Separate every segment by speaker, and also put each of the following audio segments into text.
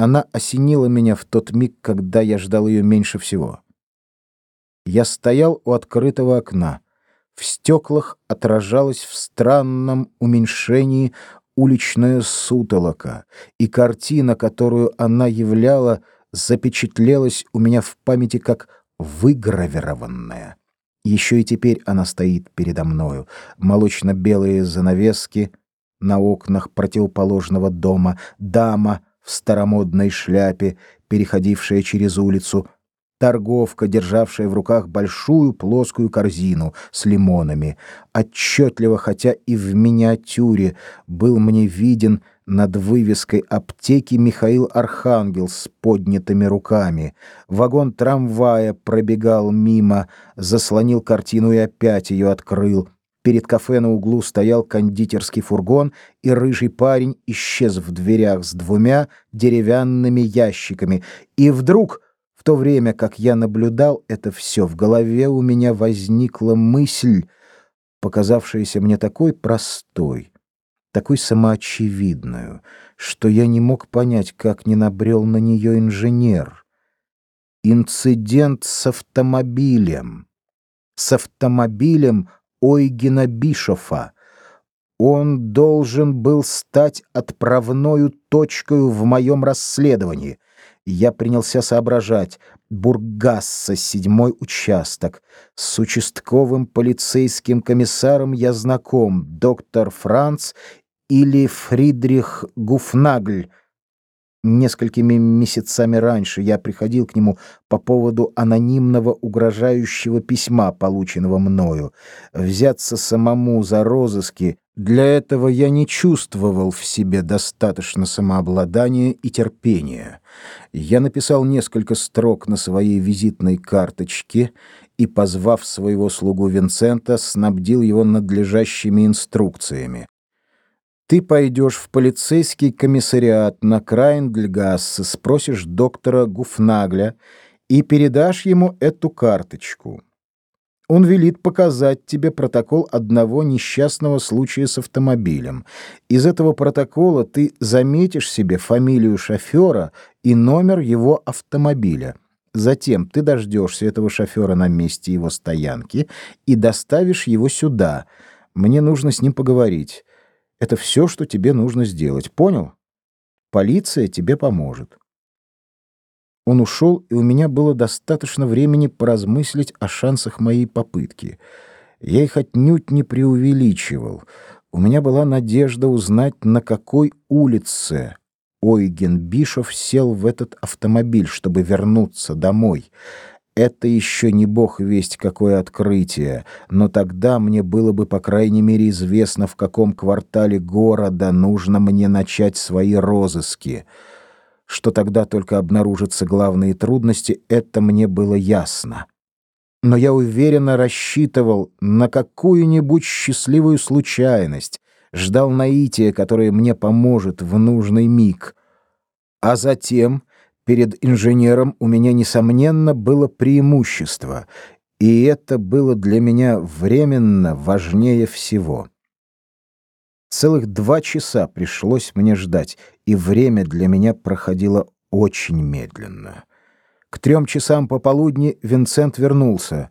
Speaker 1: Она осенила меня в тот миг, когда я ждал ее меньше всего. Я стоял у открытого окна. В стеклах отражалась в странном уменьшении уличная сутолока, и картина, которую она являла, запечатлелась у меня в памяти как выгравированная. Еще и теперь она стоит передо мною. Молочно-белые занавески на окнах противоположного дома, дама старомодной шляпе, переходившая через улицу, торговка, державшая в руках большую плоскую корзину с лимонами. Отчетливо, хотя и в миниатюре, был мне виден над вывеской аптеки Михаил Архангел с поднятыми руками. Вагон трамвая пробегал мимо, заслонил картину и опять ее открыл. Перед кафе на углу стоял кондитерский фургон, и рыжий парень исчез в дверях с двумя деревянными ящиками. И вдруг, в то время как я наблюдал это все, в голове у меня возникла мысль, показавшаяся мне такой простой такой самоочевидную, что я не мог понять, как не набрел на нее инженер. Инцидент с автомобилем. С автомобилем Ойгена Бишофа. Он должен был стать отправной точкой в моем расследовании. Я принялся соображать. Бургасса, седьмой участок. С участковым полицейским комиссаром я знаком, доктор Франц или Фридрих Гуфнагль. Несколькими месяцами раньше я приходил к нему по поводу анонимного угрожающего письма, полученного мною. Взяться самому за розыски для этого я не чувствовал в себе достаточно самообладания и терпения. Я написал несколько строк на своей визитной карточке и, позвав своего слугу Винсента, снабдил его надлежащими инструкциями. Ты пойдешь в полицейский комиссариат на Крайндльгассе, спросишь доктора Гуфнагля и передашь ему эту карточку. Он велит показать тебе протокол одного несчастного случая с автомобилем. Из этого протокола ты заметишь себе фамилию шофера и номер его автомобиля. Затем ты дождешься этого шофера на месте его стоянки и доставишь его сюда. Мне нужно с ним поговорить. Это все, что тебе нужно сделать. Понял? Полиция тебе поможет. Он ушел, и у меня было достаточно времени поразмыслить о шансах моей попытки. Я их отнюдь не преувеличивал. У меня была надежда узнать, на какой улице Ойген Бишов сел в этот автомобиль, чтобы вернуться домой. Это еще не бог весть какое открытие, но тогда мне было бы, по крайней мере, известно, в каком квартале города нужно мне начать свои розыски. Что тогда только обнаружатся главные трудности, это мне было ясно. Но я уверенно рассчитывал на какую-нибудь счастливую случайность, ждал наития, которое мне поможет в нужный миг. А затем перед инженером у меня, несомненно, было преимущество, и это было для меня временно важнее всего. Целых два часа пришлось мне ждать, и время для меня проходило очень медленно. К трем часам пополудни Винсент вернулся.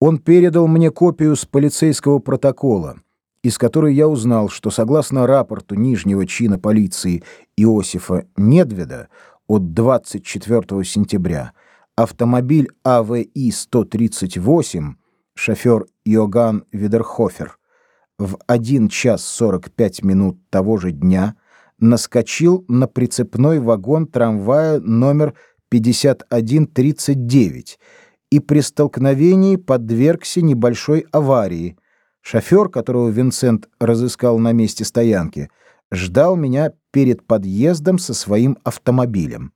Speaker 1: Он передал мне копию с полицейского протокола, из которой я узнал, что согласно рапорту нижнего чина полиции Иосифа Недведа, от 24 сентября автомобиль АВИ-138, шофер Йоган Видерхофер, в 1 час 45 минут того же дня наскочил на прицепной вагон трамвая номер 5139 и при столкновении подвергся небольшой аварии. Шофер, которого Винсент разыскал на месте стоянки, ждал меня перед подъездом со своим автомобилем.